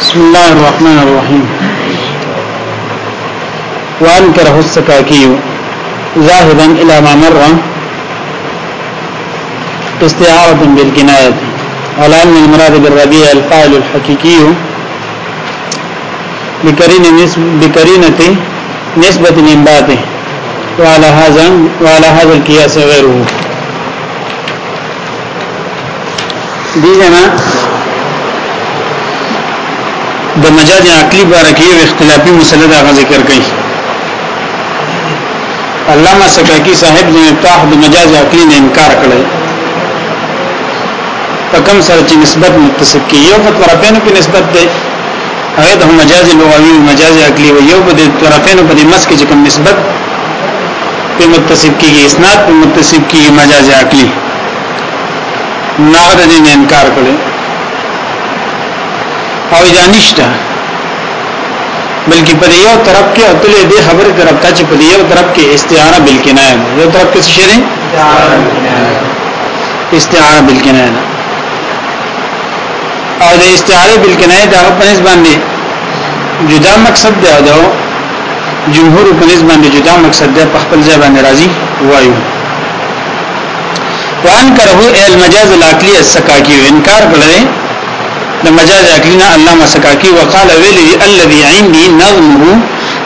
بسم الله الرحمن الرحيم وأنكره السكاكي ذاهبا إلى ما مر استعارة بالكناية على أن المراد بالربيع القائل الحقيقي بكرينة نسبة الانباته وعلى هذا وعلى هذا القياس غيره دي جنا د مجاز عقلی بارکی او اختلافی مسله دا ذکر کړي علامه سکاکی صاحب د مفتاح د مجاز عقلی نه انکار کړی پکم سره چې نسبت متصف کی یو په طرفینو کې نسبت دی هغه د مجاز لغوی او مجاز عقلی او یو په طرفینو په مس کې کوم نسبت په متصف کیږي اسناد په متصف کیږي مجاز عقلی نه د انکار کړي او ځانشته بلکې په یو طرف کې اتل دې خبره طرف ته چې په یو طرف کې استعاره بالکنایه یو طرف کې څه شي استعاره بالکنایه او د استعاره بالکنایه دا په نسبت باندې جدا مقصد دی او دا جمهور په نسبت باندې جدا مقصد دی په خپل ځای باندې راضي وایو وان کرهو المجاز العقلی السکاکی انکار کړل د مجاز عقلینا علامه سکاکی وقال ویلی الذي عندي نظمه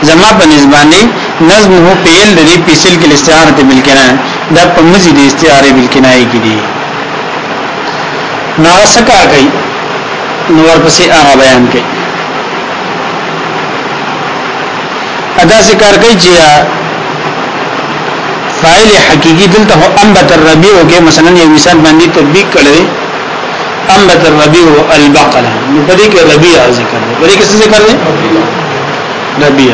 زما په نسبانه نظمه په ال دی پیسل کې استعاره ته بالکنا دا په مزید استعاره بالکنای کې دی نو سکا کوي نو ورپسې هغه بیان کوي ادا ذکر کوي چې فاعل حقيقي دلته انبت الربيع کې مثلا یو مثال باندې تطبیق کړي انبت الربیع البقل نو پدې کې ربیع ذکر دی پدې کې څه ذکر دی ربیع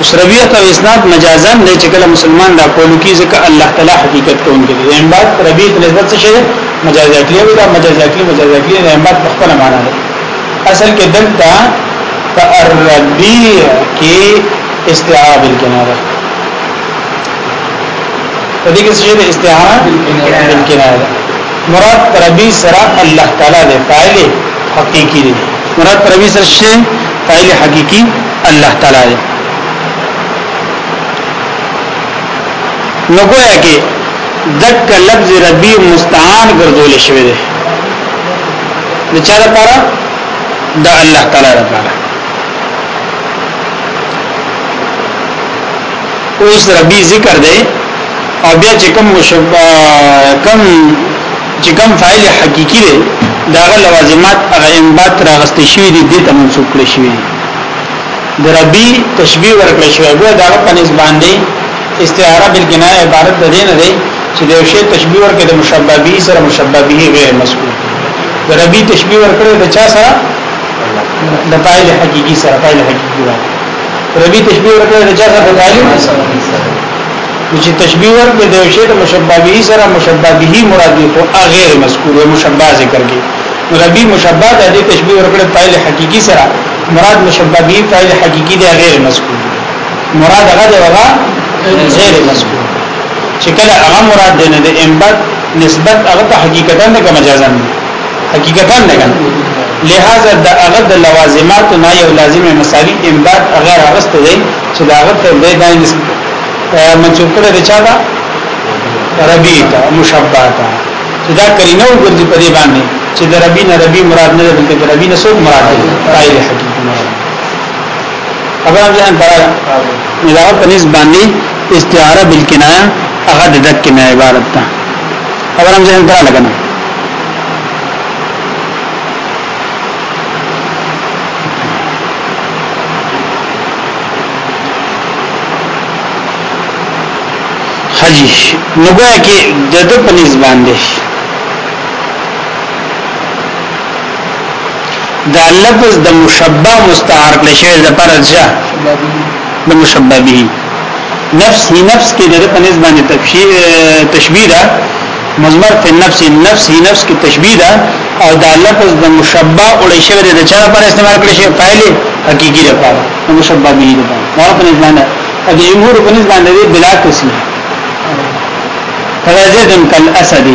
اوس ربیع ته اسناد مجازن دی چې کله مسلمان دا کول کی ځکه الله تعالی حقیقت کوم کې دی ان بعد ربیع په نسبت څه شی مجازي اکلی ولا مجازي اکلی مجازي اکلی ان بعد خپل معنا دی اصل کې دلته فالربیع کې استعاب الکناره پدې کې څه شی استعاره الکناره مراد ربی سره الله تعالی دی فاعل حقیقی دی مراد ربی سره شی فاعل حقیقی الله تعالی دی نو گویا کې دک لفظ ربی مستعان ګرځول شوی دی د چا لپاره د الله تعالی لپاره اوس ربی ذکر دی او بیا چې کوم کم چې کوم فاعل حقيقي دی داغه لوازمات هغه انبات راغستې شوی دي د ته منسوب کړی شوی د ربي تشبيه ورکړی شوی دا داغه په نسبت باندې استعاره بالکنایه عبارت ده نه دی چې د شی تشبيه ورکړي د مشبه به سره مشبه به غیر مسکور د ربي تشبيه ورکړي د چا سره د فاعل حقيقي سره فاعل حقيقي ربي تشبيه ورکړي د چا سره د فاعل چې تشبیه ورکړي د شی د مشبہ به سره مشبہ به مراد دي خو غیر مذکور او مشبہ ذکر کی ربی مشبہ د دې تشبیه ورکړي فاعل حقيقي سره مراد مشبہ به فاعل حقيقي دی غیر مذکور مراد هغه دی هغه غیر مذکور چې کله هغه مراد دی نه د انبت نسبت هغه ته حقیقتا نه مجازا حقیقتا نه لہذا د هغه د لوازمات نه یو لازمه مثالی انبت هغه راست دی چې دا هغه ته د نسبت منصوب کړه د چا دا ربی تا مشبہ تا چې دا کلمه وګرځي په دې باندې چې د ربی نه ربی مراد نه بلکې د ربی نه سو مراد دی قائل حقیقت مراد خبر هم ځان درا دا په نس باندې استعاره بالکنایه هغه د دک نه عبارت ده خبر هم ځان درا لګنه راجیش نگویا کې د د پنځ باندې دا لفظ د مشبہ مستعار لشه د پرځه د مشبہ به نفس هی نفس کې د پنځ باندې تشبیه ده مزمر فی نفس نفس هی نفس کې تشبیه ده او دا لفظ د مشبہ اولې شوی د چا لپاره استعمال کړی شی فعلی حقیقی لپاره مشبہ به لپاره دا پنځ باندې اګه جمهور پنځ باندې بلا کسی فوزدن کل اسد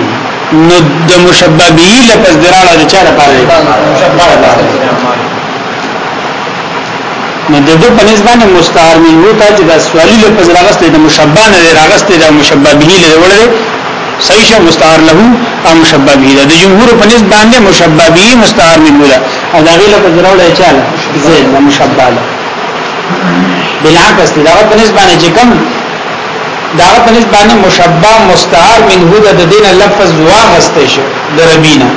نو د مشببی لپس دراړه د چا لپاره نو د دو په نسبت مستعار من وو ته د سوالی لپس راغستې د مشببه نه راغستې د مشببه له وړه صحیح شه مستعار له او مشببه د جمهور په نسبت باندې مشببه مستعار من وو او دا غیله په دراړه چاله زید مشببه بالعکس دا په نسبت باندې چې کوم دا په نسبت مشبہ مستعار منه د دین لفظ واغسته شي د ربینا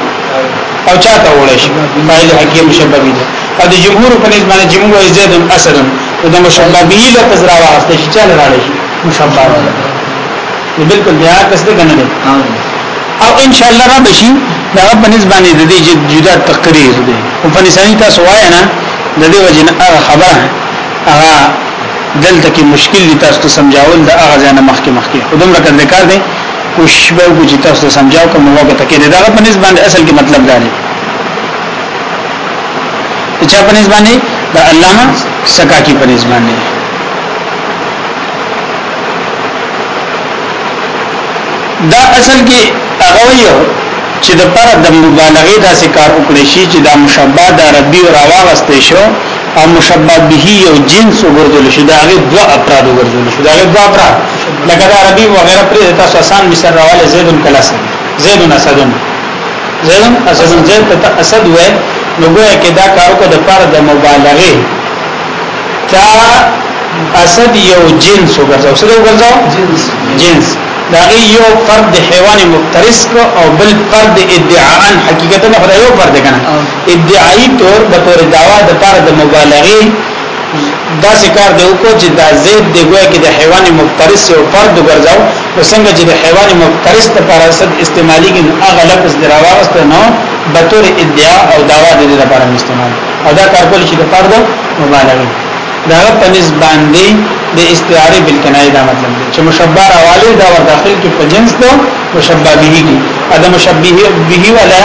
او چاته وړي شي فاعل حکیم مشبہ دی او د جمهور په نسبت جمهور زید اصل د مشبہ به لفظ را واغسته شي چل راړي شي مشبہ دی بالکل بیا قصد کنه او ان شاء الله را بشي دا په نسبت د دې جدا تقریر دی په نسبت تاسو واینا د دې وجنه خبره هغه دلته کې مشکل دي تاسو ته سمجاول د هغه ځنه مخکې مخکې خودم را کړل کار دی کوشش به وکړي چې تاسو ته سمجاو کوم هغه ته کې دا په نسبت باندې اصل کې مطلب دا دی چې په نسبت باندې د علامه سکاکی په نسبت باندې دا اصل کې هغه یو چې د پر د مبالغه داسې کار وکړي شي چې دا مشبہ د ربي او راوغستې شو او مشبه به یو جنس وګرځول شي دا هغه دوا افراد وګرځول شي دا هغه دوا افراد لکه دا عربي و غیره پر تاسو آسان مثال راواله زیدن کلاس زیدن اسدن زیدن اسدن زید ته اسد وې نو ګویا کې دا کارو کو د پاره د مبالغه تا اسد یو جنس وګرځاو څه وګرځاو جنس جنس داغی یو فرد حیوان مفترس کو او بل فرد ادعاءن حقیقتا خدا یو فرد کنا ادعایی طور بطور دعوا د پار د مبالغه دا سکار دی کو چې دا زید دی ګویا کې د حیوان مفترس یو فرد ګرځاو او څنګه چې د حیوان مفترس ته پراسد استعمالي کې هغه لفظ دراواست نو بطور ادعاء او دعوا د لپاره استعمال او دا کار کول چې د فرد مبالغه دا په نسبت باندې د استعاره بالکنایه دا مطلب دی چې مشبہ راواله دا ور داخل کې په جنس ته مشبہ به کی ادم مشبہ به ولا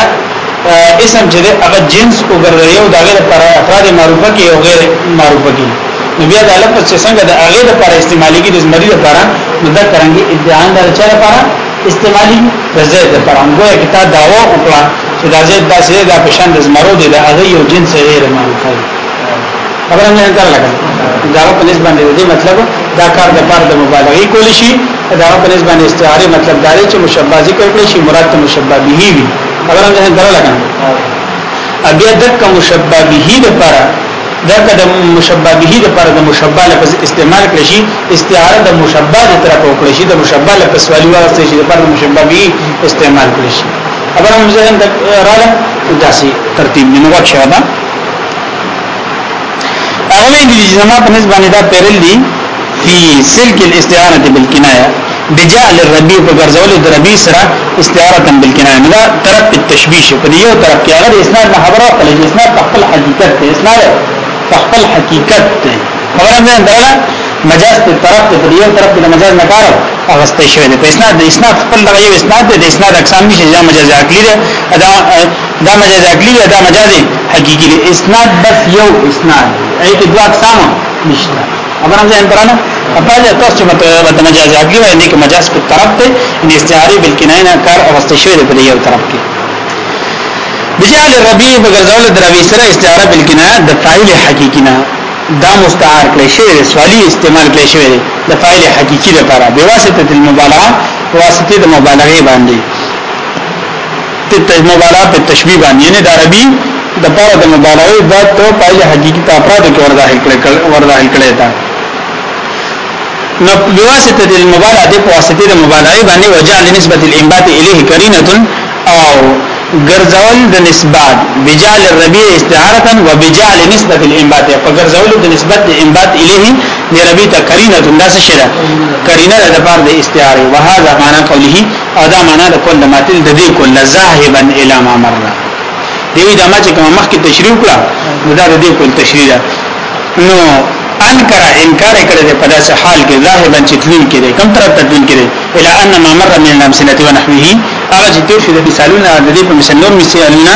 اسم چې هغه جنس وګرځي او داغه پر افراد معروفه کې او غیر معروفه کې نو بیا د لفظ چې څنګه د هغه لپاره استعمالي کې د مریض لپاره نو دا څنګه ادعان د چا لپاره استعمالي رضایت لپاره موږ کتاب داوا وکړه چې دا زید دا سید دا پښان د زمرو دی د هغه یو جنس غیر معروفه خبره نه انکار لګا دا په نسبت باندې دې مطلب دا کار د پاره د مبالغه کول شي دا په نسبت باندې استعاره مطلب دا چې مشبہ ذکر کړی شي مراد ته مشبہ به وي خبره نه انکار لګا ابیا دک مشبہ به د پاره دا که د مشبہ به د پاره د مشبہ لپس استعمال کړی شي استعاره د مشبہ د طرفه وکړي شي د مشبہ لپس والی واسطه شي د پاره د مشبہ به استعمال کړی شي خبره نه ځان دا راځي ترتیب نه وښه هغه ویلي چې زما په نسبت باندې دا پیرل دي په سلک الاستعانه بالکنایه بجعل الربيع بغرزول الربيع سره استعاره بالکنایه دا طرف التشبيش په یو طرف کې هغه اسناد نه خبره په لږ اسناد په خپل حقیقت ته اسناد په خپل حقیقت ته خبره نه دا مجاز په طرف ته یو طرف د مجاز نه کار اغسته شوی دی په اسناد د اسناد خپل دغه یو اسناد دی د اسناد اقسام نشي دا مجاز عقلی دی دا دا مجاز عقلی دی دا مجاز حقیقی دی اسناد بس یو اسناد اې کې دوه اقسام نشته خبر هم ځان درنه اپاجه تاسو چې مت مجاز عقلی وای نه کې مجاز په طرف ته ان استعاره بالکنایه کار اوسته شوی دی په یو طرف کې بجال ربی بغرزول دروی سره استعاره بالکنایه د فاعل حقیقی نه دا مستعار کړی شوی سوالی استعمال کړی شوی دی د فاعل حقیقی لپاره به واسطه المبالغه واسطه د مبالغه باندې ته مبالغه په تشبیه باندې نه د عربی د پاره د مبالغه ذات ته پایله حقیقي په افراد کې ورداخل کړل ورداخل کړی تا نو بواسطه د مبالغه د واسطه د مبالغه باندې وجعل نسبت الانبات الیه قرینه او ګرځول د نسبت بجال الربيع استعاره و بجال نسبت الانبات په ګرځول د نسبت د انبات الیه د ربيع ته قرینه داسه شره قرینه د پاره د استعاره وهذا معنا قوله او دا معنا د کله ماتل د دې کله ذاهبا الی ما مره دوی دا ما چې کوم مخکې تشریح کړه دا د دې کول تشریح ده نو انکر انکار کړی په داسې حال کې ظاهرا چې تلین کړي کم طرف ته تلین کړي الا ان ما مر من الامثله ونحوه هغه چې تیر شو د مثالونه د دې په مثال نور مثالونه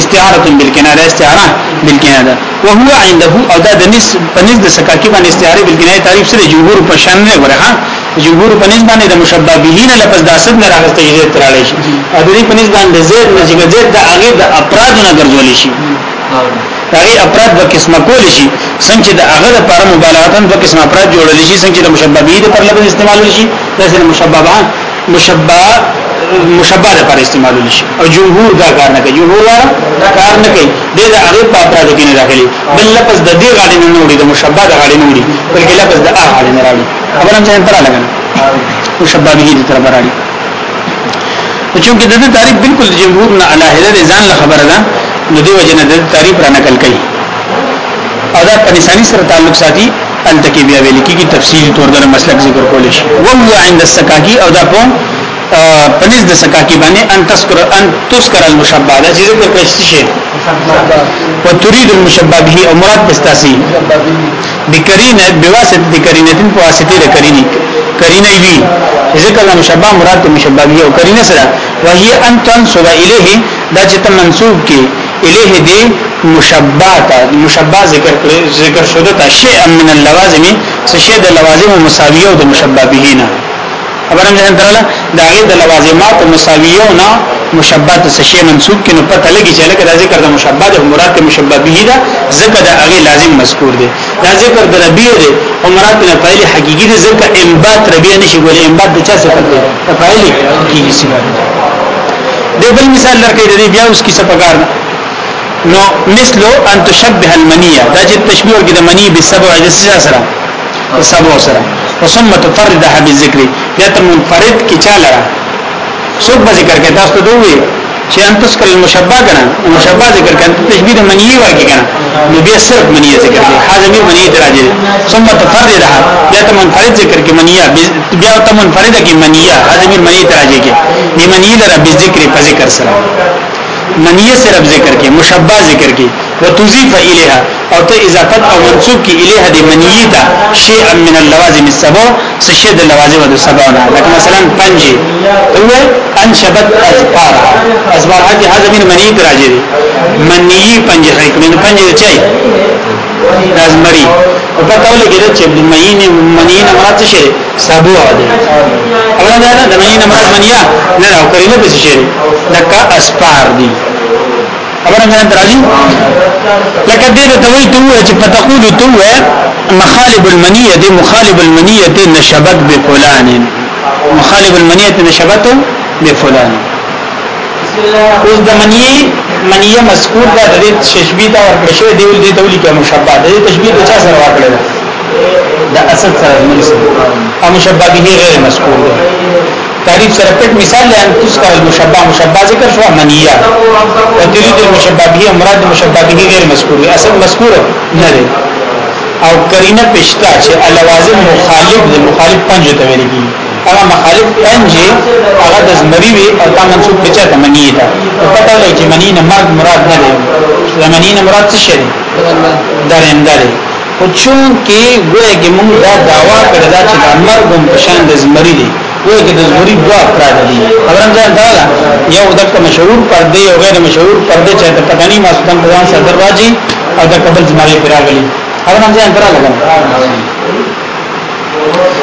استعاره بالکناره استعاره بالکناره وهو عنده او دا د نس په نس د سکاکی باندې استعاره بالکناره تعریف سره جمهور په شان نه ورها جمهور په نسبت باندې د مشبابهین لفظ داسد نه راغلته یې تراړې شي او د دې په نسبت باندې زید نه چې زید د هغه د اپراد نه ګرځول شي هغه اپراد په قسمه کول شي څنګه د هغه لپاره مبالغتن په قسمه اپراد جوړول شي څنګه د مشبابهین پر لفظ استعمال شي داسې مشبابان مشبا مشبا لپاره استعمال شي او جمهور دا کار نه کوي جمهور دا کار نه کوي د هغه په اپراد کې نه راغلي بل لفظ د دې غاړې نه وړي د مشبا د غاړې نه وړي بلکې لفظ د هغه غاړې نه راغلي خبر هم ځین تر لګنه او شبابه دي تر برالي چونکه د دې تعریف بالکل جمهور نه علاوه ده ځان له خبره ده نو دی وجنه د تعریف را نقل کړي او دا په نسانی سره تعلق ساتي ان تکي بیا ویل کیږي تفصیلی تور دره مسلک ذکر کول شي و هو عند السکاکی او دا په پنځ د سکاکی باندې ان تذکر ان تذکر المشبہ دا چې ذکر کړی شي و تريد المشبہ به او مراد بستاسي بکرینه بواسطه د کرینتین په واسطه د کرینی کرینه وی ذکر له مشبہ مراد مشبہ وی او کرینه سره وهي ان تنصب الیه دا چې ته منسوب کې الیه دی مشبہ تا مشبہ ذکر ذکر شوه تا شیء من اللوازم شیء د لوازم مساویه او د مشبہ بهینا خبرم ځان درله دا غي د لوازمات مساویه نه مشبہ د سشی منسوب کینو پته لګی چې لکه دا ذکر د مشبہ د مراد مشبہ به دا ذکر د هغه لازم مذکور دی دا ذکر د ربیع دی او مراد نه فعلی حقیقی دی ذکر انبات ربیع نشي ګول انبات د چا صفت دی فعلی حقیقی صفت دی بل مثال لکه د بیا اوس کی سپګار نو مثلو ان تشبه المنیه دا چې تشبیه ورګی د منی به سبع د سره سبع سره وثم تفردها بالذکر یا ته منفرد کی چا لره څوک به ذکر کوي تاسو ته وی چې ان تذکر المشبہ کنه مشبہ ذکر کنه تشبیه د منی واقع کنه نو بیا صرف منی ذکر کوي حاضر منی تراجه ثم تفرد بیا ته منفرد ذکر کې منیه بیا ته منفرد کې منیه حاضر منی تراجه کې دی منی لره به ذکر په ذکر سره منیه صرف ذکر کې مشبہ ذکر کې وتضيف اليها او ته اضافت او منصوب کی الیها د منیتا شیء من اللوازم السبع سشد اللوازم د سبع نه لکه مثلا پنج هو انشبت ازبار ازبار هغه هغه من منیت راځي منی پنج هیک من پنج چي ازمری او په تاول کې چې منی منی نه مراد شي سبع دی اولا دا نه منی نه مراد منیا نه او کرینه به شي لکه اسپار دی خبره مې نه راځي لکه دې ته وایي ته چې فتقول ته مخالب المنيه دي مخالب المنيه نشبت بفلان مخالب المنيه نشبت بفلان اوس د منیه منیه مذکور ده د تشبیه دا ورکړل شوی دی ولې دولی کې مشبہ ده تشبیه د چا سره ورکړل ده د اصل سره ملي سره او مشبہ به غیر مذکور ده تعریف سره پټ مثال لئن تذكر المشبه مشبه ذکر شو منیه وتريد المشبه به مراد مشبه به غیر مذکور اصل مذکور نه دی او کرینه پښتا چې الوازم مخالف د مخالف پنج ته ویل کی هغه مخالف پنج هغه د زمری وی او تا منسوب پچا ته منیه تا پته لګی چې منی نه مراد مراد نه دی منی نه مراد څه شی درم درم خو چون کې ګویا کې موږ دا داوا کړی دا چې د مرګ په شان د زمری دی کوئی کې د زوري دوا افراد دي خبرم ځان دا یو دک مشهور پردې او غیر مشهور پردې چې ته پټانی ماسکن پروان صدر راځي او د قبل زماري پیراغلي خبرم ځان درا لګم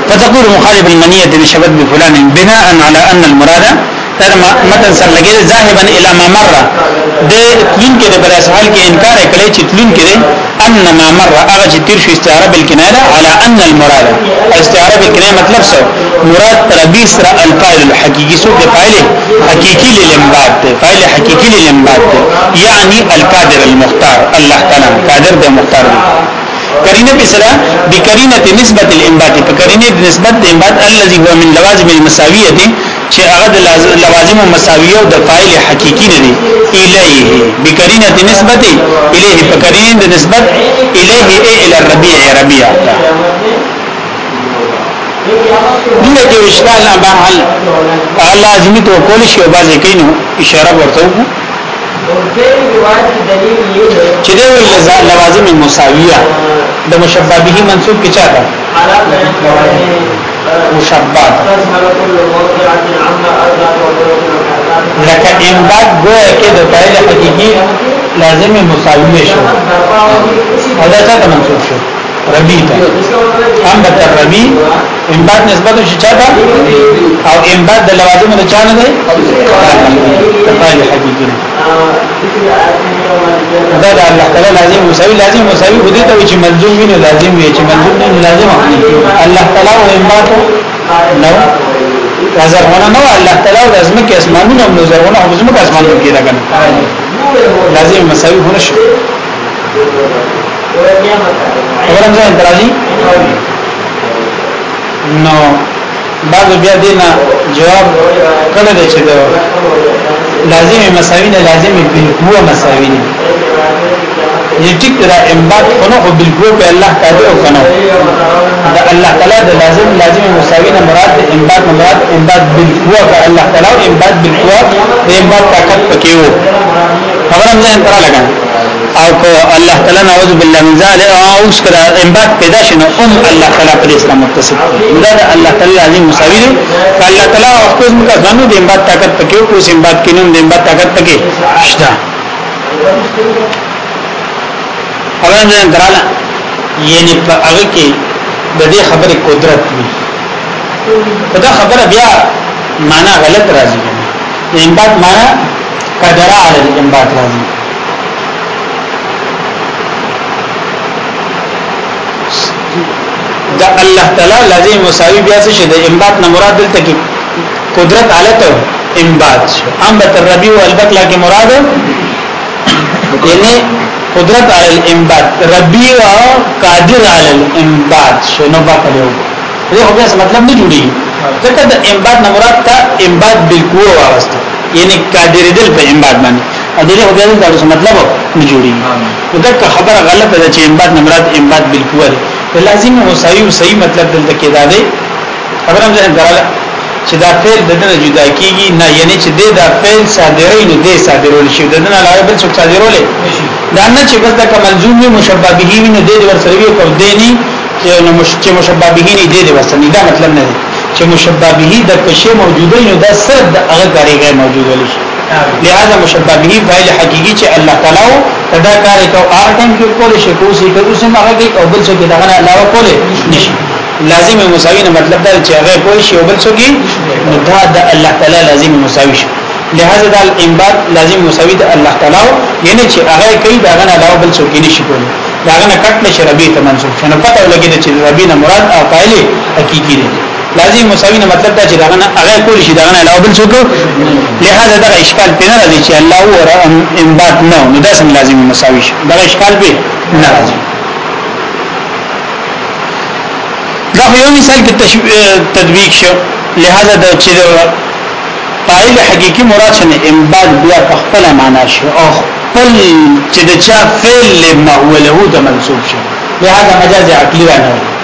فتقول مخالف المنية نشبت بفلان بناء على أن المراد تر متن سره لګیږي ذاهبا الى ما مر د تلین کې د براس حال کې انکار کړي چې تلین کې ان ما مر هغه چې تیر شو استعاره بالکنایه على ان المراد استعاره بالکنایه مطلب څه مراد تر تربیس را الفاعل الحقيقي سو د فاعل حقيقي للمباد فاعل حقيقي للمباد یعنی يعني القادر المختار الله تعالی قادر د مختار دی کرینه بسرا بکرینه نسبت الانبات کرینه نسبت الانبات الذي هو من لوازم المساويه چې هغه د لوازم مساویه او د فاعل حقيقي نه دي الیه بکرینه د نسبت الیه په کرینه د نسبت الیه ای ال ربیع ربیع دغه کې اشکال نه به حل لازم تو کول شی او بازی کینو اشاره ورته وو چې د لوازم مساویه د مشبابه منسوب کی چا ده مشبات لکه امداد گویا کې د فعل حقیقي لازمي مساوي شو او دا څه منصوب شو ربی تا انبت الربی انبات نسبت شي چاته او انبات د لوازم د چانه دی تفاعل حقيقي دا د الله تعالی لازم مساوي لازم مساوي هدي ته چې ملزوم وي لازم وي چې ملزوم نه لازم الله تعالی او انبات نو زرغونه نو الله تعالی لازم کې اسمانونه نو زرغونه او زمکه اسمانونه کې لګنه لازم مساوي هونه شي خبرم ځای درازي نو بعد بیا دینا جواب کړه دې چې دا لازمي مساوي نه لازمي بالقوه مساوي نه یہ ټیک دا امبات خنو خو بالقوه په الله قادر او کنه دا الله تعالی د لازم لازمي مساوي نه مراد امبات مراد امبات بالقوه په الله تعالی امبات بالقوه امبات طاقت پکې وو خبرم ځای تر لګا او که الله تعالی نعوذ بالله من ذلک او اوس کرا امبات پیدا شنه ام الله تعالی پر اسلام متصف دا الله تعالی عظیم مساوی دی الله تعالی او خپل موږ ځانو د امبات طاقت پکې او اوس امبات کینون د امبات طاقت پکې شتا اغه نه دراله یعنی په هغه کې د دې خبره قدرت دی دا خبره بیا معنا غلط راځي امبات معنا قدره علی امبات راځي دا الله تعالی لازم مساوي بیا څه د انبات نه مراد دلته کې قدرت حالت انبات انبت الربيع والبقلا کې مراد یعنی قدرت علی الانبات ربيع قادر علی الانبات شنو بقلو دې خو بیا مطلب نه جوړي ځکه د انبات نه مراد تا انبات بالقوه واسطه یعنی قادر دل په انبات باندې ا دې خو بیا دا مطلب نه جوړي دا خبره غلطه ده چې انبات نه مراد انبات بالقوه په لازم او صحیح صحیح مطلب دلته کې دا دی خبرم ځان دراله چې دا فعل د دنه جدا کیږي نه یعنی چې دا فعل صادرې نه دی صادرول شي د دنه علاوه بل څه صادرول دا نه چې بس دا کملزوم نه مشبہ به نه دی ور سره وی کو دی نه چې مشبہ به نه دی ور سره دا مطلب نه دی چې مشبہ به د کشه موجوده نه دا سر د هغه غریغه موجوده لشي لہذا مشبہ به فعل حقيقي چې الله تعالی کدا کار کو هر ټیم کې کولې شي کو سي کړو سم هغه کې او بل څه کې دا نه علاوه کولې نشي لازم مساوي نه مطلب دا چې هغه کولې شي او بل څه کې دا د الله تعالی لازم مساوي شي لہذا دا الانبات لازم مساوي د الله تعالی یعنی چې هغه کوي دا نه علاوه بل څه کې نشي کولې دا نه کټ نشي ربي ته منسوب شنه پته ولګي چې ربي نه مراد او فاعل حقيقي دی لازم مساوی نه مطلب دا چې دا نه هغه کول شي دا نه علاوه بل څوک لہذا دا اشکال په نه راځي چې الله او انبات نه نو دا سم لازم مساوی شي دا اشکال به نه راځي دا یو مثال کې تطبیق شو لہذا دا چې دا فاعل حقيقي مراد شنه انبات بیا په خپل معنا شو او خپل چې دا چا فعل له هو له منسوب شو لہذا مجاز عقلی نه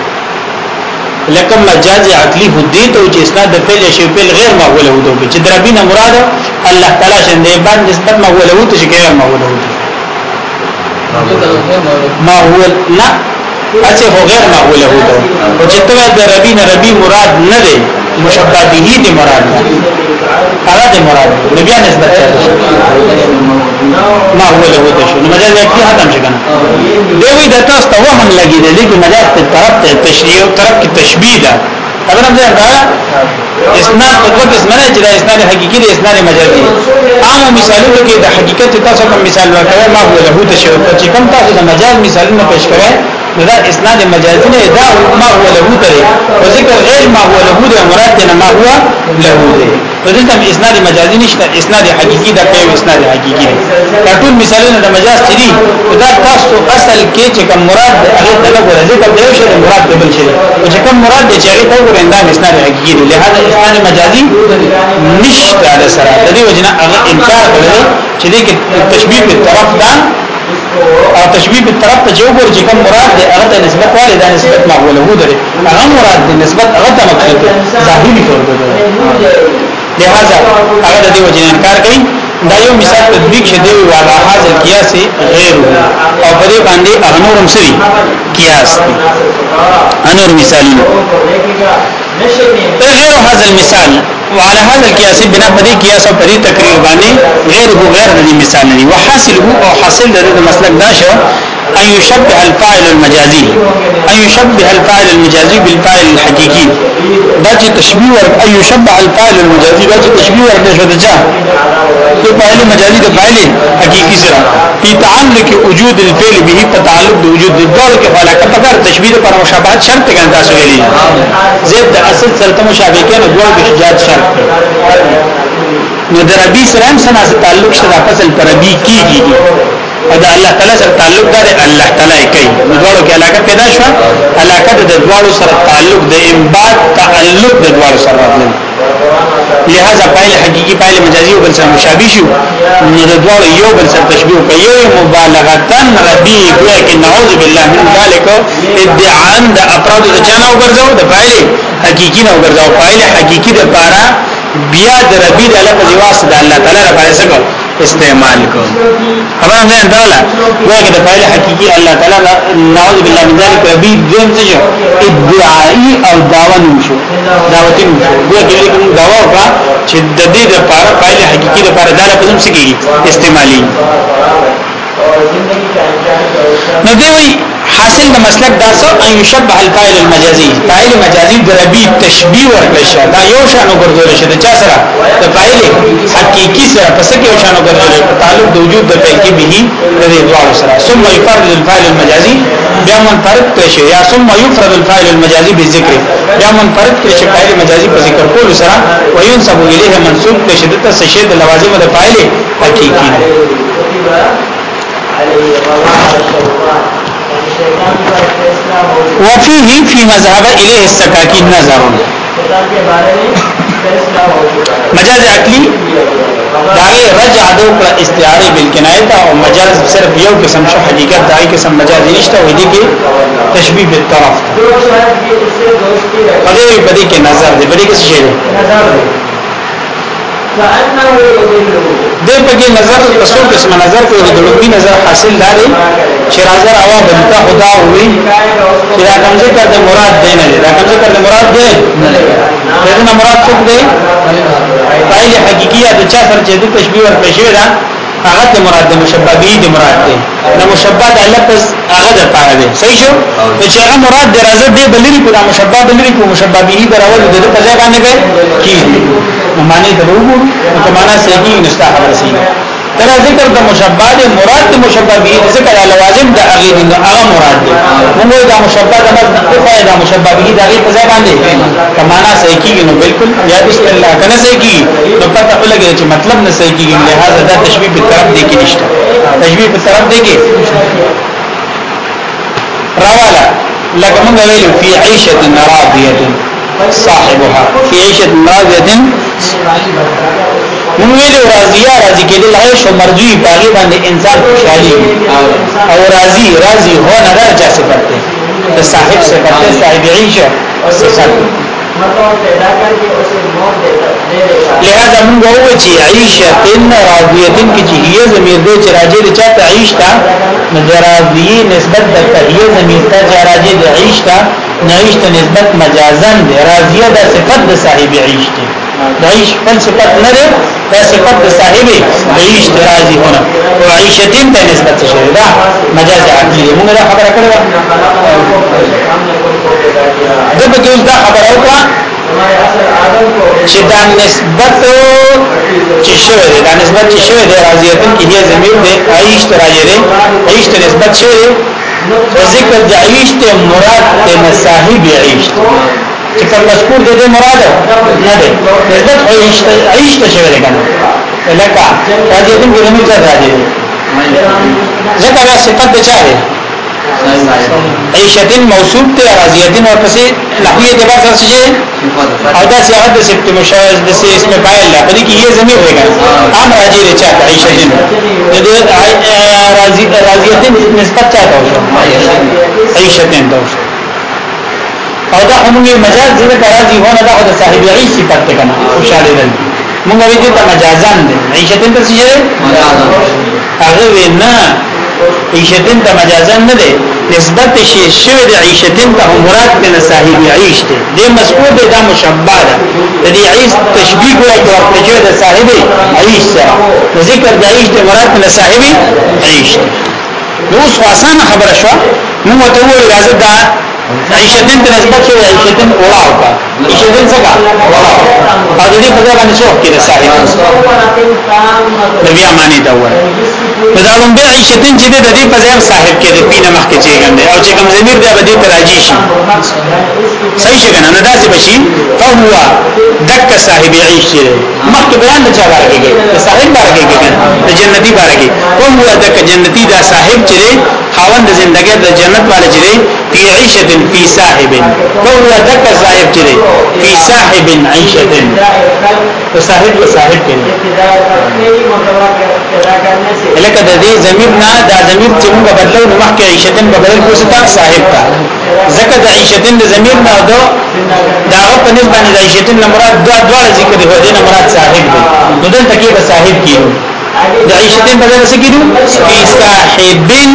لکه مجاز عقلی هدی ته چې اسناد د فعل شی فعل غیر مقبول هو ته چې دربینه مراد الله تعالی شندې باندې نسبت مقبول هو ته چې غیر مقبول هو ما هو نه اچھا هو غیر مقبول هو ته چې ته دربینه ربی مراد نه دی مشبه به دې مراد ده هغه دې مراد ده بیا نسبت چاته ما هو له وته شو نو مجاز یې ختم شي کنه دوی د تاسو ته وهم لګی دی لیکن مجاز ته طرف ته تشریح او طرف کې تشبیه ده خبر هم ځان اسناد په دوه قسمه نه چې دا اسناد حقيقي دي اسناد مجازي عام مثالونو کې د حقیقت تاسو کوم مثال ورکوي ما هو له وته شو چې کوم تاسو د مجاز مثالونه پېښ کوئ نو دا اسناد مجازی نه دا ما هو له ترې او ذکر غیر ما هو له د مراد نه ما هو له دې په دې تم اسناد مجازی نشته اسناد حقيقي دا کوي اسناد حقيقي دا ټول مثالونه د مجاز دي دا تاسو اصل کې چې کوم مراد هغه ته لګول ذکر دی شو مراد بل شي او چې کوم مراد چې هغه ته وګورئ دا اسناد حقيقي دی لہذا اسناد مجازی نشته سره د دې وجنه هغه انکار کوي چې دې کې تشبيه په طرف ده او تشبیه په طرف ته جو ګور چې کوم مراد دی هغه ته نسبت والی دا نسبت مقبوله وو درې هغه مراد دی نسبت هغه ته مقصود ظاهري طور ته لہذا هغه د دې وجه انکار کوي دا یو مثال تطبیق شه دی والا حاصل قیاس غیر او په دې باندې هغه نورم سری قیاس دی انور مثالونه غیر حاصل مثال وعلى هذا القياس بنا پدې قياس او پدې تقریر باندې غیر هو غیر د مثال نه وحاصل هو او حاصل د مسلک دا شو ان يشبه الفاعل المجازي ان يشبه الفاعل المجازي بالفاعل الحقيقي دا چې تشبيه ور ان يشبه الفاعل المجازي دا چې تشبيه ور نشو دجا د فاعل مجازي د فاعل حقيقي سره په تعلق وجود الفعل به په تعلق د وجود د دور کې علاقه پکړ تشبيه پر مشابهت شرط کې انداز ویلي زید د اصل سره مشابه کې نه دوه بشجات شرط نو دربی سره هم سنا تعلق شته د اصل پر بي کیږي او د الله تعالی سره تعلق دار الله تعالی کوي دوړو کې علاقه پیدا شو علاقه د دوړو سره تعلق د امباد تعلق د دوړو سره راغلی لہذا پایله حقيقي پایله مجازي او بل سره مشابه شو نو د دوړو یو بل سره تشبيه کوي مبالغتا ربي ګویا کې نعوذ بالله من ذلك ادعاء د افراد د چانه او ګرځاو د پایله حقيقي نه ګرځاو پایله حقيقي د پاره بیا د ربي د لفظ واسطه الله تعالی لپاره څه استعمال کو خبره نه انداله وایي د فعل حقيقي الله تعالی نعوذ بالله من ذلك ابي دین څه شو ادعائي او داوان شو دعوتین شو وایي کوم دعوا کا چې د دې د لپاره فعل حقيقي د لپاره دا لفظ هم څه کیږي استعمالي نو دی وایي حاصل د مسلک دا څو ان يشبه الفاعل المجازي فاعل مجازي د ربي تشبيه ورکړل شي دا یو شان وګرځول شي د چا سره د فاعل حقيقي سره پس کې یو شان وګرځول تعلق د وجود د فعل کې به د رضوان سره ثم يفرد الفاعل المجازي بیا منفرد کړي شي یا ثم يفرد الفاعل المجازي بالذكر بیا منفرد کړي شي فاعل مجازي په ذکر کولو سره وينسب اليه منسوب کړي شي د تسشي د لوازم د فاعل حقيقي عليه الله وفی ہی فی مذہب الیہ سکا کی نظر مجاز عقلی داغی رج عدو پر استعاری تا او مجاز صرف یو قسم شو حقیقت دائی قسم مجاز نشتا ہوئی دی که تشبیح بالطرف تا بدی کے نظر دی بدی کسی شیر نظر دی د پهې نظر پسو قسمه نظر کوي د لوی نظر حاصل لري چې راځر او بنتا خدا وي چې دا کمزې تر د مراد دی نه دا کمزې تر د مراد دی نه دا مراد څوک دی پایله حقیقیه د چا سره چې د تشبیه ور پېښې ده هغه د مراد د مشبه به د مراد دی نو مشبه د لفظ هغه د پاره دی صحیح شو چې هغه مراد د راځر دی بلری په مشبه بلری په مشبه به دراول د په ځای باندې به کیږي نو معنی ته وګورو نو کمانا صحیح نشته خبر سي ترا ذکر د مشبہ د مراد د مشبہ به ذکر لوازم د هغه د هغه مراد دی موږ دا مشبہ د مد په دا مشبہ به د هغه په ځای باندې کمانا صحیح کیږي نو بالکل یاد است الله کنه صحیح کیږي نو پته ولګي چې مطلب نه صحیح کیږي لہذا دا تشبیه په طرف دی کې نشته تشبیه په طرف دی کې راواله لکه موږ ویلو فی عیشه راضیه صاحبها فی عیشه راضیه ویلو راضیا راضی کېدل عیش او مرجوی پاغي باندې انسان خوشحالي او راضی راضی هونه درجه صفت ده صاحب صفت ده صاحب عیش صفت لہذا موږ وایو چې عیشه تن راضیتن کې چې هي زمير دې چې راځي د چا ته عیش تا مجازي نسبت د هي زمير ته چې راځي د عیش تا نه عیش ته نسبت مجازن دی راضیه د صفت د صاحب عیش دی دا عیش خپل صفت نه ده دا صفت د صاحب د عیش درازي ہونا او عیشتین ته نسبت شوی دا مجاز عقلی موږ دا خبره کړې ده دا به اوس دا خبره وکړه چې دا نسبت چې شوی دی دا نسبت چې شوی دی راضیتن کې هي زمير دی عیش تراجه دی عیش ته نسبت شوی ذکر د عیش ته مراد ته مصاحب عیش چې کله مذکور دې دې مراد نه دې عزت او عیش ته شوی کنه لکه راځي دې ګرمي ته راځي ځکه دا صفت د چا دی عیشتن موصوب ته راضیتن او پسې لحوی اعتبار سره څه او دا سیاحت د سبت مشایز د سې اسم فاعل لا پدې کې یې زمي وایي عام راځي د چا عیشتن د راضی راضیتن نسبت چا ته عیشتن ته او دا همغه مجاز دې کرا ژوند دا د صاحب عیش صفت ته کنه خوشاله دل موږ وی دې ته مجازان دي عیشتن ته څه دي هغه نه عیشتن ته مجازان نه دي نسبت شي شو د عیشتن ته مراد کنه صاحب عیش دي دې مذکور دې دا مشبع ده د دې عیش تشبیه کوي د خپل د صاحب عیش سره ذکر د عیش د مراد کنه صاحب عیش نو اوس آسان خبره شو نو ته وایي راځه دا عائشہ دین ته نسبت شوی عائشہ دین وړاو کا عائشہ دین څنګه وړاو او دې په ځای باندې څوک کې صاحب نبی امانی دا وره په دا لون به عائشہ دین چې د دې په ځای صاحب کې د پینه مخ کې چیګندې او چې کوم زمير دی به دې ته راځي شي صحیح څنګه نه داسې بشي فهو دک صاحب عائشہ مخک بیان نه چا بارګي صاحب بارګي کې جنتی بارګي فهو دک جنتی دا صاحب چې خاوند زندګي د جنت والے جری فی عیشۃ فی صاحب هو دک صاحب جری فی صاحب عیشۃ تو صاحب کو صاحب کینې لکه د دې زمیر نه دا زمیر چې موږ بدلو نو مخکې عیشۃ په بدل کوستا صاحب تا زکه د عیشۃ د زمیر نه دا دا په نسبت د عیشۃ نه مراد دا دواړه ذکر دی هو دې نه مراد صاحب دی نو دلته کې صاحب کیږي دا عیشتین پتا بس کی دو فی صاحبین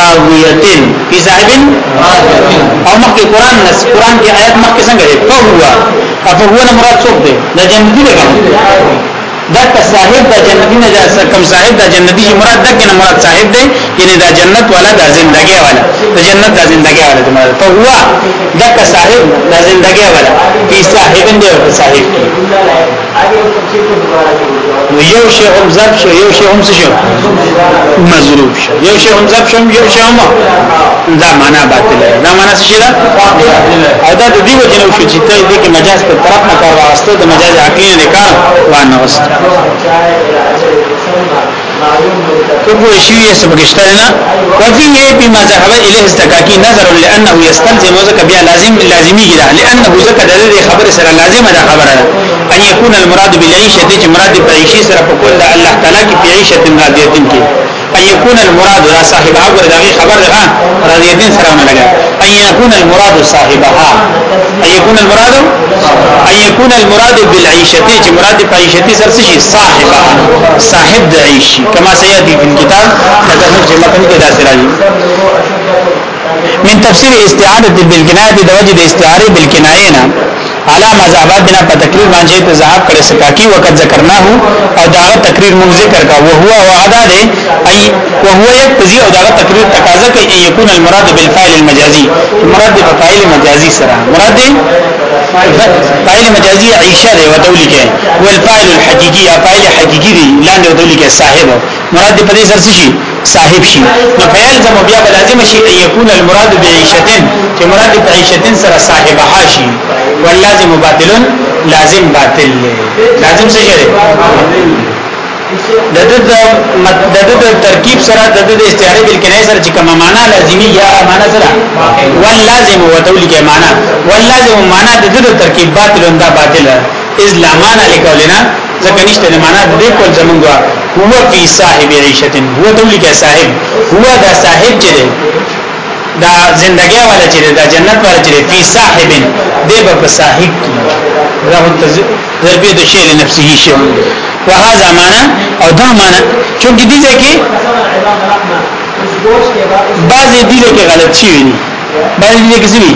راویتین فی صاحبین او مکی قرآن نس قرآن کی آیت مکی سنگا دے فہوا افہوا نمراد سوک دے دا جنتی دے کم دکا صاحب دا جنتی نجا کم صاحب دا جنتی جی مراد دکی نمراد صاحب دے یعنی دا جنت والا دا زندگی والا دا جنت دا زندگی والا دا مراد فہوا دکا صاحب دا زندگی والا فی صاحبین دے ورد صاحب کی آگے کچھ کو دوبارہ نو یو شی هم ضرب شو یو شی هم شو مضروب شو یو شی هم ضرب شو یو شی هم دا معنا باطل دا معنا څه شي دا او دا د دې وجه نه شو چې ته دې کې مجاز په طرف نه کار واسطه د مجاز حقیقت نه کار وانه واسطه تبو شوی سبقشتنا وفيه بما ذهب اليه الزكاكي نظر لانه يستلزم ذلك بها لازم لازمي جدا لانه ذلك دغه خبر سره لازم ده خبره ان يكون المراد بالعيشه دي مراد بالعيشه سره په کول الله تعالی کی په عيشه راضیتن کې ان المراد لا صاحبها ورداغي خبر دغه رضي الدين سره لگا ان المراد صاحبها ان المراد ان المراد بالعيشه چې مراد په عيشتي سره صاحبها صاحب د كما سيأتي في الكتاب کتاب دغه چې متن کې داسې من تفسير استعاده بالكنايه د وجه د استعاره بالكنايه علا مذهبات بنا په تقریر باندې ته ذهاب کړي سکاکی وخت ذکر نه هو او دا تقریر موږ ذکر کا او هو وعده ده اي وهو يقتضي او دا تقریر تقاضا کوي ان يكون المراد بالفعل المجازي مراد بفعل مجازي سره مراد فاعل مجازي عائشه ده وتولي کې والفاعل الحقيقي فاعل حقيقي دي لاندې وتولي کې صاحب مراد په دې سره شي صاحب شي نو فعل زم بیا لازم شي ان يكون المراد بعيشتين چې مراد بعيشتين سره صاحب حاشي واللازم باطلن لازم باطل لازم څه شي د د د ترکیب سره د د استعاره بل کنه سره چې کوم معنا لازمی یا معنا سره واللازم وتول کې معنا واللازم معنا د د ترکیب باطل دا باطل از لا معنا لیکولنا ځکه نشته د معنا د کول زمونږه هو فی صاحب عیشتن هو تولی که صاحب هو دا صاحب چې دا زندګي والا چې دا جنت والا چې فی صاحبن دیبه په صاحب کی راو تذربی د شعر نفسه شی وهذا معنا او دا معنا چونکی دي ځکه بعض دي ځکه غلط شي وي بعض دي ځکه سوي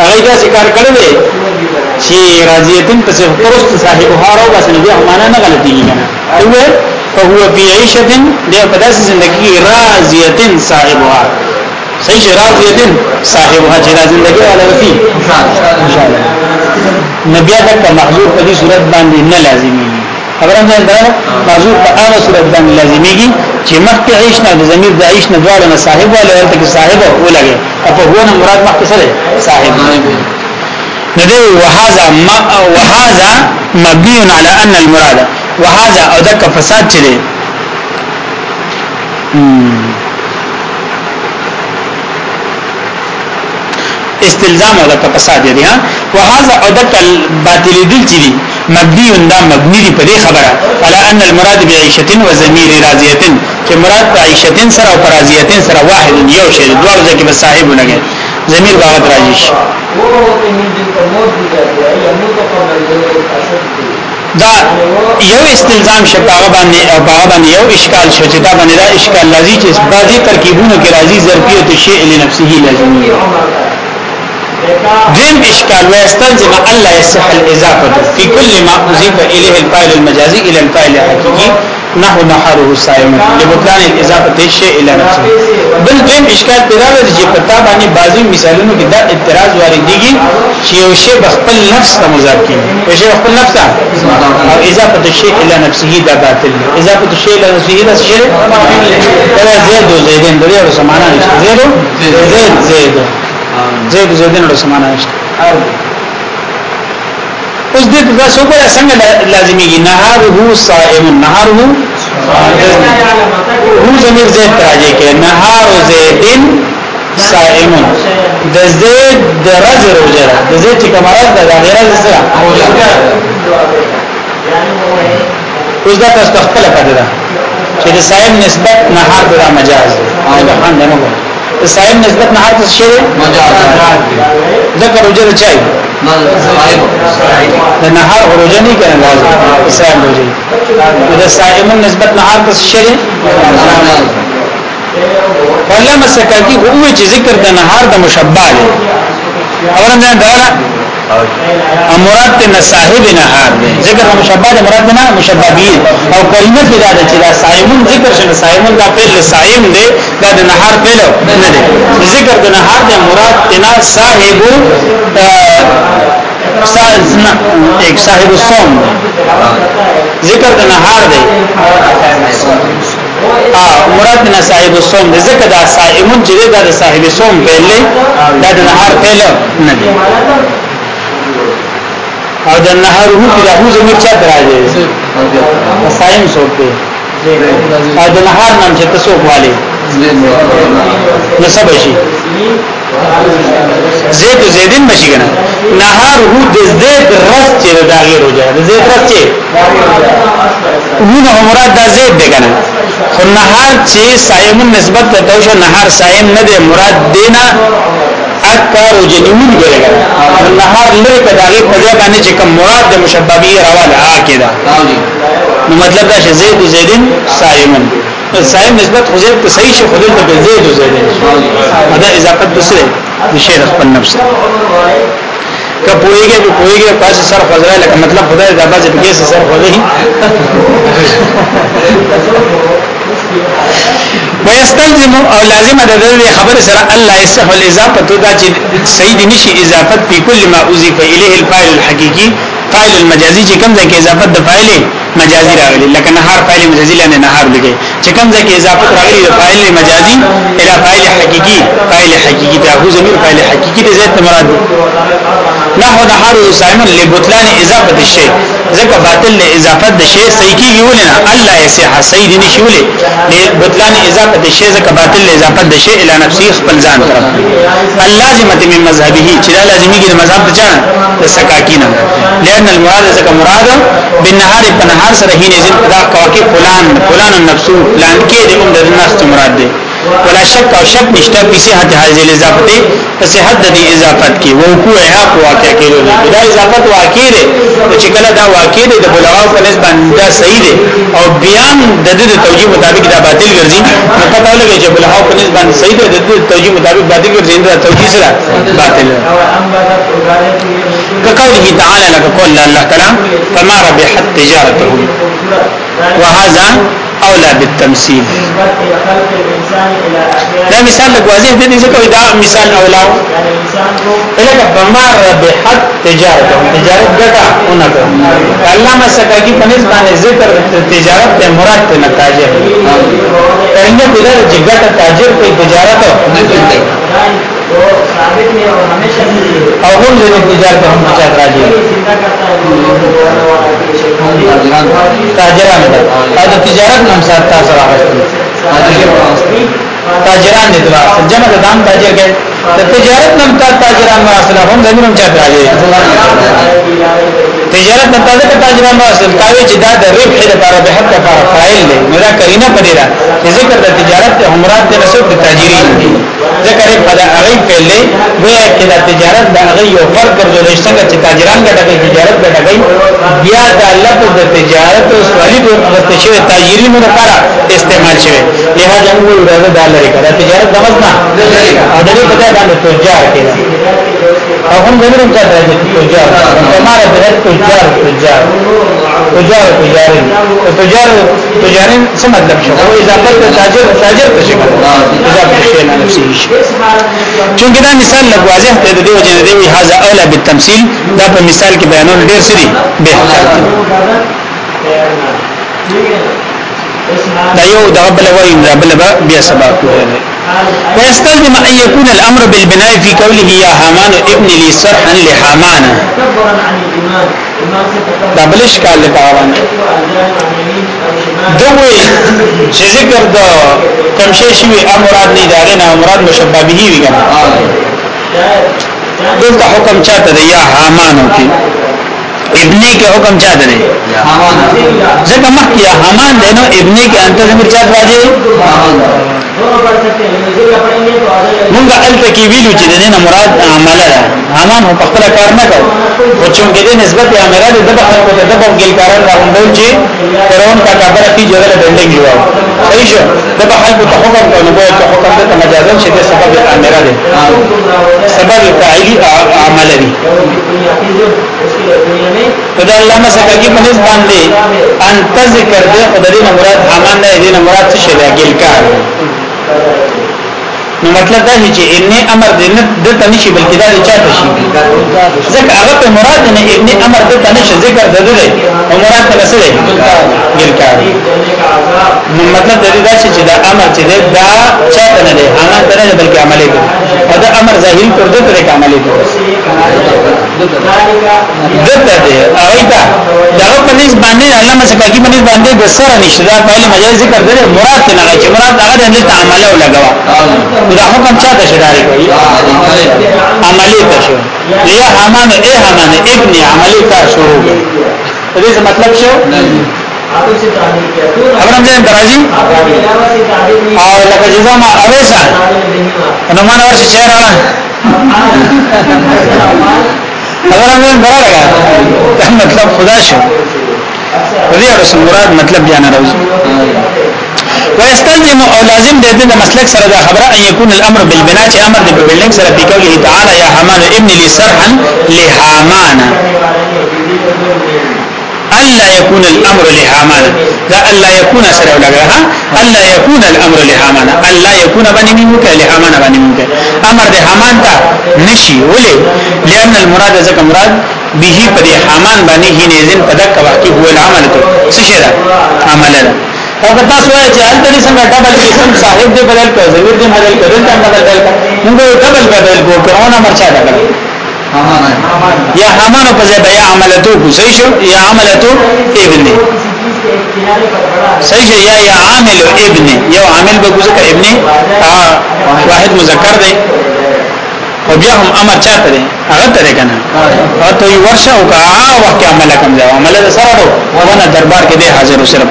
هغه دا ذکر کړل دي چې راضیتن پس پرست صاحب هارو بس نه معنا نه غلطي کیږي فهو فی عیشت دی په داسې زندگی راضیه صاحبها صحیح شه راضیه صاحبها چې را زندگی والا وفي ان شاء الله ان شاء الله نبی دا محذوف په دې صورت باندې نه لازمي خبره نه ده محذوف په هغه صورت باندې لازميږي چې مخکې عیشنا د زمیر د عیشنا دواړه نه صاحب والا ورته کې صاحب ولګي او په هونه مراد مخکې سره صاحب نه دی وهذا ما وهذا مبني على ان المراد وهذا او دک فساد چلی استلزام او دک فساد دی ها وهذا او دک باطل دل چلی مبنی دا مبنی دی په دې خبره الا ان المراد بعيشه وزمير راضيه چې مراد عائشتين سره او راضيتين سره واحد یو شی دوه ځکه به صاحب ونګي زمير باغت راجيش دا یو استلزام شپاغه باندې باغه باندې یو اشکال شته دا باندې دا اشکال لذی چې بازي ترکیبونو کې راځي ظرفیه ته شی ال نفسه لازمي دین اشکال و استلزم الله يصح الاضافه في كل ما اضيف اليه الفاعل المجازي الى الفاعل الحقيقي نحو نحره صائم لبطلان الاضافه الشيء الى نفسه بل دیم اشکال پیدا لري چې پتا باندې بعضی مثالونو کې دا اعتراض واردېږي چې یو شی خپل نفس ته مضاف کیږي یو شی خپل نفس ته او اضافه الشيء الى نفسه دا باطل اضافه الشيء الى نفسه دا شی دا زید زیدین دغه ورو سمانا نشته زید زید زید زید زیدین ورو سمانا نشته اوس دې دا څو څنګه لازمي نه هر هو صائم نهر هو هو زمير زيد تراجع کې نهار زيدن صائم د زید د رز روزه د زید چې کمرز د غیره سره اوس دا تاسو خپل پدې ده چې د صائم نسبت نهار د مجاز او د خان نه د صائم نسبت نهار د شی مجاز دا روزه چای د نهار روزه نه کړي لازم صائم د صائمون نسبت نهار ته شری ولا مسکاتی هو چې ذکر د نهار د مشبع دی اورم ځان دا امرات ته صاحب نهار دی ذکر د مشبع د مراد نه مشبعین او کلمه دا ده چې دا صائمون ذکر شنه صائمون دا پیل صائم دی دا د نهار پیل نه دی ذکر د نهار د مراد تنا صاحب ایک صاحب الصوم ذکر د نهار دی ا مراد نه صاحب الصوم دی ذکر دا صائمون چې دا صاحب الصوم پیل دا د نهار پیل نه دی او د نهار هو کې د هو زموږ چا راځي صائم څوک دی او د نهار نام چې تاسو والی نسب شي زید زیدین بشی کنه نهار هو د زید رس چې دا غیر هو جائے د زید رس چې هو مراد د زید دی کنه خو نهار چې صائم نسبت ته دوشه نهار صائم نه دی مراد دینا اکار او جنون ګره کنه نهار لري په دغه په ځای باندې چې کوم مراد د مشببی روا ده کېدا نو مطلب دا چې زید زیدین صائمون صحیح نسبت خزیل ته صحیح شي خزیل ته زید او زید دا اضافت بسره د شعر خپل نفس که پوېږي په پوېږي پاس سر خزرای لکه مطلب خدای دا باز په کیسه سر خدای ويستلزم او لازم د دې خبر سره الله يصح الاضافه دا چې سيد نشي اضافت په کل ما اضيف اليه الفاعل الحقيقي فاعل المجازي چې کوم ځای کې اضافت د فاعل مجازي راغلي لکه نهار فاعل مجازي لنه نهار لګي چې کوم ځکه اضافه راغلی د فاعل مجازي اله فاعل حقيقي فاعل حقيقي ته هو زمير فاعل حقيقي د زيت مراد نحو د حرو سائم لبطلان اضافه الشيء ځکه باطل له اضافه د شی صحیح کیږي ولنه الله يسع سيد نشولې لبطلان اضافه د شی ځکه باطل له اضافه د شی اله نفسي خپل ځان طرف اللازمه من مذهبه چې دا لازمي کې مذهب ته ځان د سکاکینا لئن المراد ځکه مراد بالنهار په نهار سره هینې ځکه دا کواکب فلان فلان النفسو لانکی دی ام د ناس مراد دی ولا شک او شک نشته په صحت هذه الاضافه په صحت د دې اضافت کې وقوعها واقع کېږي دا اضافت واقع دی چې کله دا واقع دی د بلغاو په نسبت دا صحیح دی او بیان د دې توجیه مطابق دا باطل ګرځي نو پته لګي چې بلغاو په نسبت صحیح دی د دې توجیه مطابق باطل ګرځي دا توجیه سره باطل کقوله تعالی لك قول الله تعالی فما ربحت تجارتهم وهذا اولا بالتمثيل دا مثال لګ واضح دي ځکه دا مثال اولا لکه بمار ربحت تجارت تجارت ګټه اونګ علامه سکاکی په نس باندې ذکر تجارت ته مراد ته نتاجر څنګه بلر چې ګټه تاجر په تجارت نه کوي او هم د انتظار ته هم نشات راځي تاجران دي او د تجارت نام سات تاسو راغستل تاجران دي تاسو جمع د دام تاجر کې د تجارت نام تا تاجران واسره هم زمينه هم چات راځي تجارت نام تازه تاجران واسره کاوي چې دا د ربح لپاره به حق لپاره فاعل دي نو دا کرینه پدې را ذکر د تجارت عمرات د رسول د تاجرین دي ذکر په دا هغه په لې وې کله تجارت دا هغه یو فرق ګرځول څنګه چې تاجران ګټه کوي تجارت ګټه کوي بیا دا لفظ د تجارت او سوالی په هغه څه چې تاجرین لپاره استعمال شوی لہذا موږ ورته دا لري کړه تجارت دغه نه او دې په دا باندې تجار کړه او هم دغه څه د تجار تمہارا د تجار تجار تجار تجارین تجار تجارین څه مطلب شو او اضافه ته تاجر تاجر ته شکل اضافه شي نه نفسي چونګې دا مثال لږ واضح ته د دې وجه نه دی هاذا اولى بالتمثيل دا په مثال کې بیانول ډیر سړي به دا یو دا بل وایي دا بل بیا سبا کوي ويستلزم أن يكون الأمر بالبناء في قوله يا هامان ابن لي صرحا لحامان دا بلش کال لپاره باندې دوی چې ذکر د کمشې شوی امراد نه داغه نه امراد مشبابه وی کنه دلته حکم چاته دی یا حامانو کې ابنی کې حکم چاته دی حامان ځکه مخکې حامان دی نو ابنی کې انت زمیر چاته راځي مونږه الته کې ویلو چې د نه مراد عمله ده امان په خپل کار نه کوي او چې موږ د نسبت عمله ده د خلکو ته د بنګل کاران راوندل چې پرون کا کبر کې جوړه بلډینګ جوړه ایشو د خلکو ته حکم کوي نو ته حکم ته مجازن چې د سبب عمله ده سبب فعلی عمله دي خدا الله مسکه په نس باندې ان تذکر دې خدای نه مراد امان نه دې نه مراد څه شي ده ګل کار نو مطلب دا چې ابن امر دې نه د تنشي بلکې دا چا ته شي ځکه هغه په مراد نه ابن امر د تنشي ذکر دده دی او مراد ته نسره ګرکاري نو مطلب دا چې دا امر چې دا چا ته نه دی هغه ته نه بلکې عملي دی او دا امر ظاهري پر دته کې عملي دی دته دی اویدا دا په نس باندې علامه سکاکی په نس باندې د سره نشته دا په مجاز ذکر دی مراد نه غي چې مراد هغه د تعامل او لګوا دا حکم چا ته شډاري کوي عملی ته شو یا امان ای امان ابن عملی ته شروع دی دې مطلب شو ابرم جان درازی او لکه جزا ما اویسا نو ما نور شي چهره वाला में बड़ा लगा मतलब خدا شو ریع رسول مراد مطلب بیان يعني راوځي ويستلزم او لازم د دې مسلک سره دا خبره ان يكون الامر بالبناء چه امر د بلډینګ سره په قوله تعالی يا حمان ابن لي سرحا لهامان الله يكون الامر لهامانا دا الله يكون سره لګه الله يكون الامر لهامانا الله يكون بني موږ لهامانا بني موږ امر ده هامان ته نشي ولې لئن المراد ذکر مراد به په هامان باندې هي نزن په دک وخت هو العمل ته څه شي ده عمل او که تاسو وایئ چې انت دې څنګه ډبل قسم صاحب دې بدل کړ زمير دې بدل کړ ته بدل کړ موږ ډبل بدل کوو کرونا مرچا ده یا حمانو په ځای به یا عملتو کو صحیح شو یا عملتو ابن صحیح شو یا یا عامل ابن یو عامل به کوزه ابن واحد مذکر دی او بیا هم امر چاته دی هغه ترې کنه او ته یو ورشه او کا وخت عمل کم دی عمل سره ونه دربار کې دی حاضر او صرف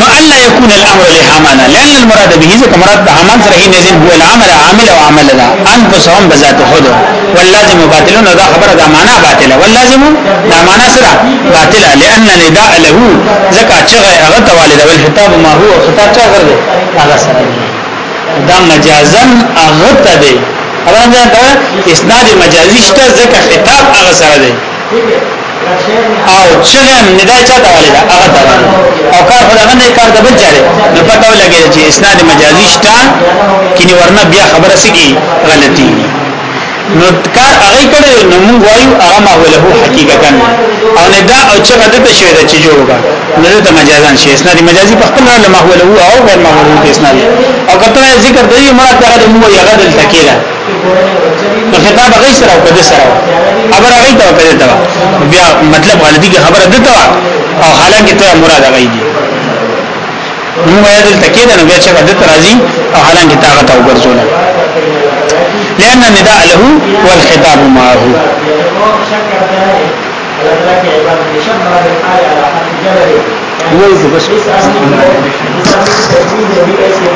والا يكون الامر لهمانا لان المراد به ذكر مراد همان سره نظم هو العمل عامل او عمل لا انفسهم بذات خود واللازم باطل دا خبر دا معنا باطل واللازم دا معنا سره باطل لان نداء له ذکا چغه هغه توالد والخطاب ما هو خطاب چا ورده هغه سره دا مجازن هغه ته دی هغه دا اسناد مجازي شته ذکا خطاب هغه سره دی او چغم ندای چا تاوالی دا اغا تاوان او کار خود اغن دی کار دا بل چاره نو پتاو لگه چه اسناد مجازی شتا کنی ورنه بیا خبر سکی غلطی نو کار اغی کرده نو مونگ وایو اغا ماهوله حقیقتن او ندا او چغم دتا شویده چه جوگا نو ته مجازان شي اسناد مجازي په خپل لمحول او غیر محول کې اسناد او کته ذکر دی مراد هغه مو یغه دل تکیلا نو خطاب هغه سره او کده سره خبر هغه ته کده ته بیا مطلب غلطی کی خبر دته او حالانکه ته مراد هغه دی نو وایي دلته کېده نو بیا چې دته راځي او حالانکه تا هغه ته وګرځول لأن النداء له والخطاب معه وایي بس